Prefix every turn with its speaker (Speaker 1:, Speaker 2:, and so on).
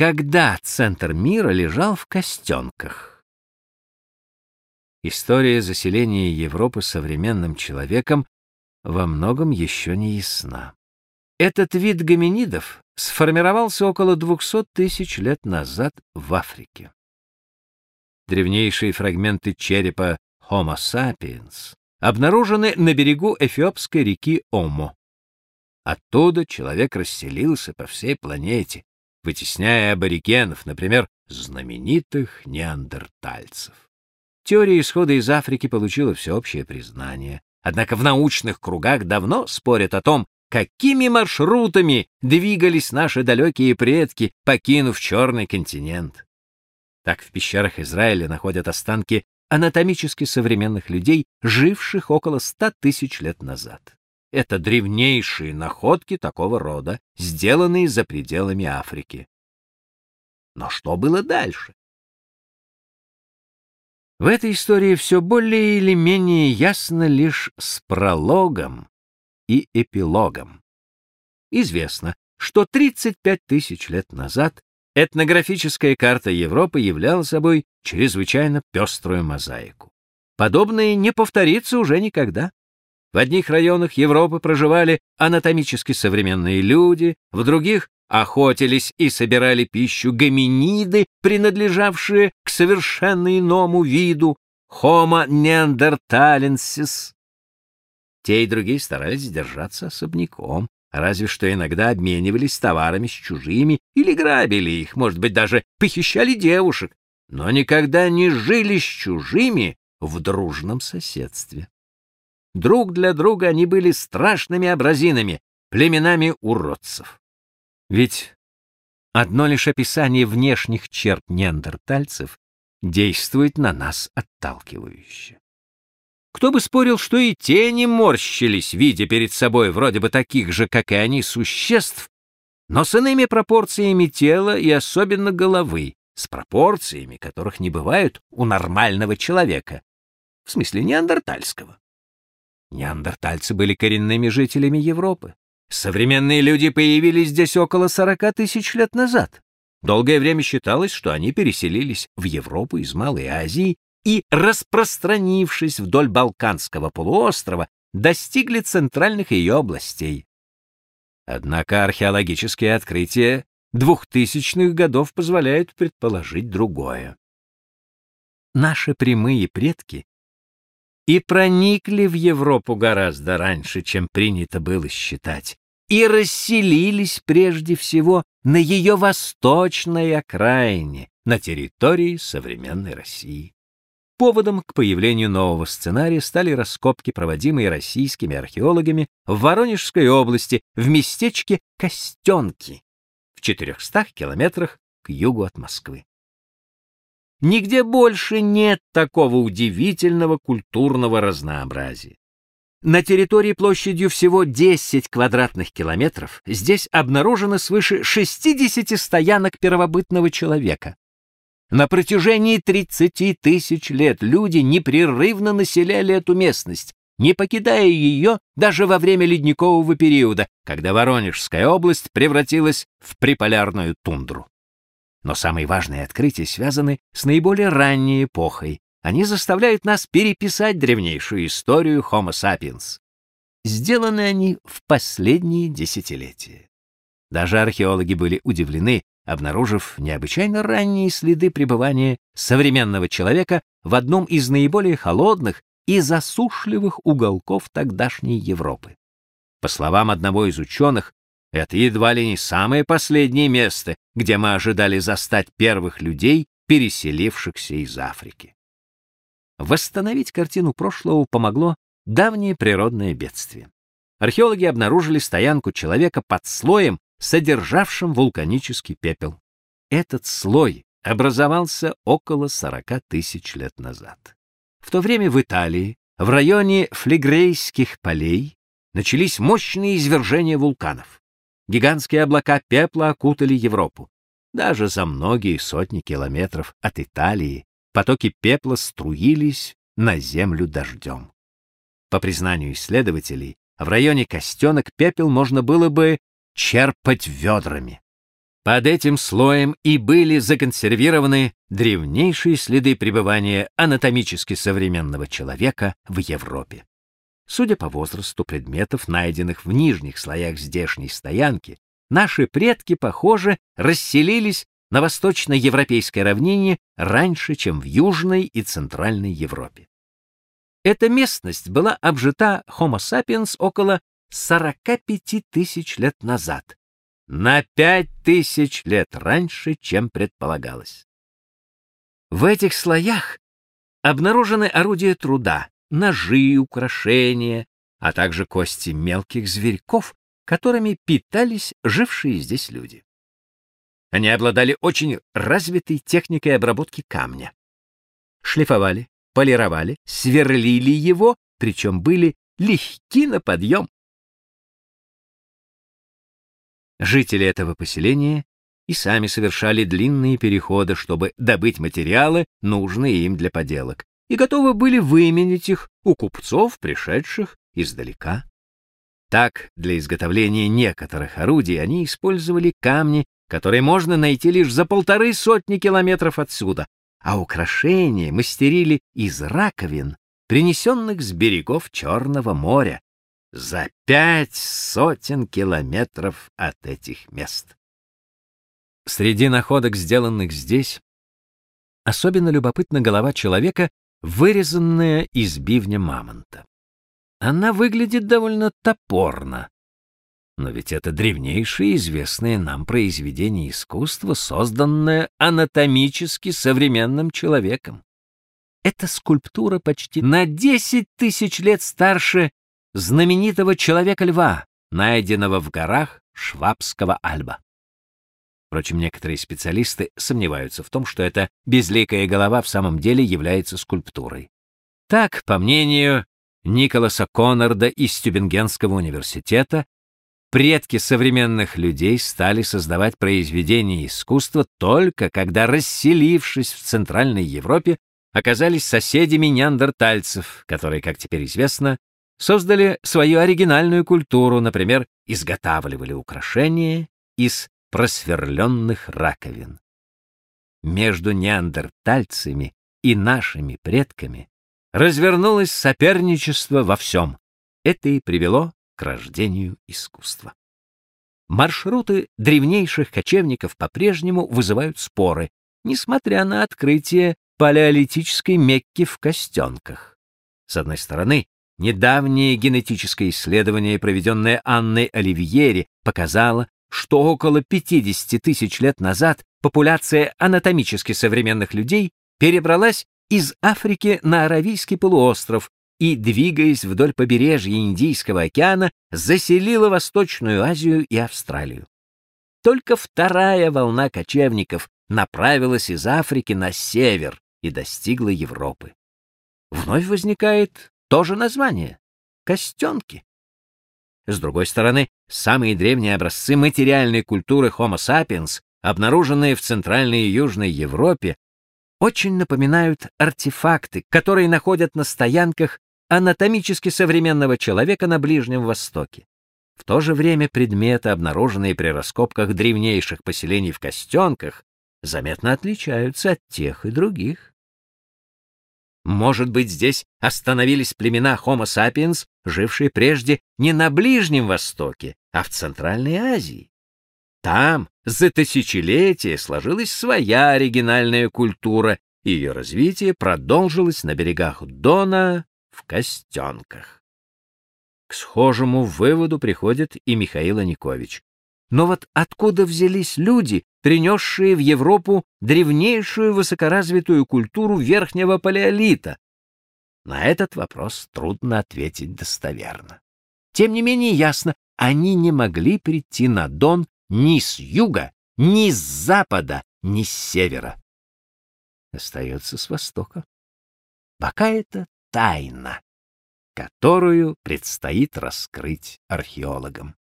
Speaker 1: когда центр мира лежал в Костенках. История заселения Европы современным человеком во многом еще не ясна. Этот вид гоминидов сформировался около 200 тысяч лет назад в Африке. Древнейшие фрагменты черепа Homo sapiens обнаружены на берегу эфиопской реки Омо. Оттуда человек расселился по всей планете, вытесняя аборигенов, например, знаменитых неандертальцев. Теория исхода из Африки получила всеобщее признание. Однако в научных кругах давно спорят о том, какими маршрутами двигались наши далекие предки, покинув черный континент. Так в пещерах Израиля находят останки анатомически современных людей, живших около ста тысяч лет назад. Это древнейшие находки такого рода, сделанные за пределами Африки. Но что было дальше? В этой истории все более или менее ясно лишь с прологом и эпилогом. Известно, что 35 тысяч лет назад этнографическая карта Европы являла собой чрезвычайно пеструю мозаику. Подобное не повторится уже никогда. В одних районах Европы проживали анатомически современные люди, в других охотились и собирали пищу гоминиды, принадлежавшие к совершенно иному виду Homo neanderthalensis. Те и другие старались держаться особняком, разве что иногда обменивались товарами с чужими или грабили их, может быть, даже похищали девушек, но никогда не жили с чужими в дружном соседстве. Друг для друга они были страшными абразинами, племенами уродцев. Ведь одно лишь описание внешних черт неандертальцев действует на нас отталкивающе. Кто бы спорил, что и тени морщились, видя перед собой вроде бы таких же, как и они, существ, но с иными пропорциями тела и особенно головы, с пропорциями, которых не бывают у нормального человека, в смысле неандертальского. Неандертальцы были коренными жителями Европы. Современные люди появились здесь около 40 тысяч лет назад. Долгое время считалось, что они переселились в Европу из Малой Азии и, распространившись вдоль Балканского полуострова, достигли центральных ее областей. Однако археологические открытия двухтысячных годов позволяют предположить другое. Наши прямые предки и проникли в Европу гораздо раньше, чем принято было считать, и расселились прежде всего на ее восточной окраине, на территории современной России. Поводом к появлению нового сценария стали раскопки, проводимые российскими археологами в Воронежской области в местечке Костенки в 400 километрах к югу от Москвы. Нигде больше нет такого удивительного культурного разнообразия. На территории площадью всего 10 квадратных километров здесь обнаружено свыше 60 стоянок первобытного человека. На протяжении 30 тысяч лет люди непрерывно населяли эту местность, не покидая ее даже во время ледникового периода, когда Воронежская область превратилась в приполярную тундру. Но самые важные открытия связаны с наиболее ранней эпохой. Они заставляют нас переписать древнейшую историю Homo sapiens. Сделаны они в последние десятилетия. Даже археологи были удивлены, обнаружив необычайно ранние следы пребывания современного человека в одном из наиболее холодных и засушливых уголков тогдашней Европы. По словам одного из ученых, это едва ли не самое последнее место, где мы ожидали застать первых людей, переселившихся из Африки. Восстановить картину прошлого помогло давнее природное бедствие. Археологи обнаружили стоянку человека под слоем, содержавшим вулканический пепел. Этот слой образовался около 40 тысяч лет назад. В то время в Италии, в районе Флегрейских полей, начались мощные извержения вулканов. Гигантские облака пепла окутали Европу. Даже за многие сотни километров от Италии потоки пепла струились на землю дождем. По признанию исследователей, в районе Костенок пепел можно было бы черпать ведрами. Под этим слоем и были законсервированы древнейшие следы пребывания анатомически современного человека в Европе. Судя по возрасту предметов, найденных в нижних слоях здешней стоянки, наши предки, похоже, расселились на восточноевропейской равнине раньше, чем в Южной и Центральной Европе. Эта местность была обжита Homo sapiens около 45 тысяч лет назад, на пять тысяч лет раньше, чем предполагалось. В этих слоях обнаружены орудия труда, ножи, украшения, а также кости мелких зверьков, которыми питались жившие здесь люди. Они обладали очень развитой техникой обработки камня. Шлифовали, полировали, сверлили его, причем были легки на подъем. Жители этого поселения и сами совершали длинные переходы, чтобы добыть материалы, нужные им для поделок, и готовы были выменить их у купцов, пришедших издалека. Так, для изготовления некоторых орудий они использовали камни, которые можно найти лишь за полторы сотни километров отсюда, а украшения мастерили из раковин, принесенных с берегов Черного моря, за пять сотен километров от этих мест. Среди находок, сделанных здесь, особенно любопытна голова человека, вырезанная из бивня мамонта. Она выглядит довольно топорно, но ведь это древнейшее известное нам произведение искусства, созданное анатомически современным человеком. Эта скульптура почти на 10 тысяч лет старше знаменитого человека-льва, найденного в горах Швабского Альба. Впрочем, некоторые специалисты сомневаются в том, что эта безликая голова в самом деле является скульптурой. Так, по мнению Николаса Коннорда из Тюбингенского университета, Предки современных людей стали создавать произведения искусства только когда, расселившись в Центральной Европе, оказались соседями неандертальцев, которые, как теперь известно, создали свою оригинальную культуру, например, изготавливали украшения из просверленных раковин. Между неандертальцами и нашими предками развернулось соперничество во всем. Это и привело к рождению искусства. Маршруты древнейших кочевников по-прежнему вызывают споры, несмотря на открытие палеолитической Мекки в Костенках. С одной стороны, недавнее генетическое исследование, проведенное Анной Оливьери, показало, что около 50 тысяч лет назад популяция анатомически современных людей перебралась из Африки на Аравийский полуостров и, двигаясь вдоль побережья Индийского океана, заселила Восточную Азию и Австралию. Только вторая волна кочевников направилась из Африки на север и достигла Европы. Вновь возникает то же название — костенки. С другой стороны, самые древние образцы материальной культуры Homo sapiens, обнаруженные в Центральной и Южной Европе, очень напоминают артефакты, которые находят на стоянках анатомически современного человека на Ближнем Востоке. В то же время предметы, обнаруженные при раскопках древнейших поселений в Костенках, заметно отличаются от тех и других. Может быть, здесь остановились племена Homo sapiens, жившие прежде не на Ближнем Востоке, а в Центральной Азии. Там за тысячелетия сложилась своя оригинальная культура, и ее развитие продолжилось на берегах Дона в Костенках. К схожему выводу приходит и Михаил Аникович. Но вот откуда взялись люди, принесшие в Европу древнейшую высокоразвитую культуру верхнего палеолита? На этот вопрос трудно ответить достоверно. Тем не менее ясно, они не могли прийти на Дон ни с юга, ни с запада, ни с севера. Остается с востока. Пока это тайна, которую предстоит раскрыть археологам.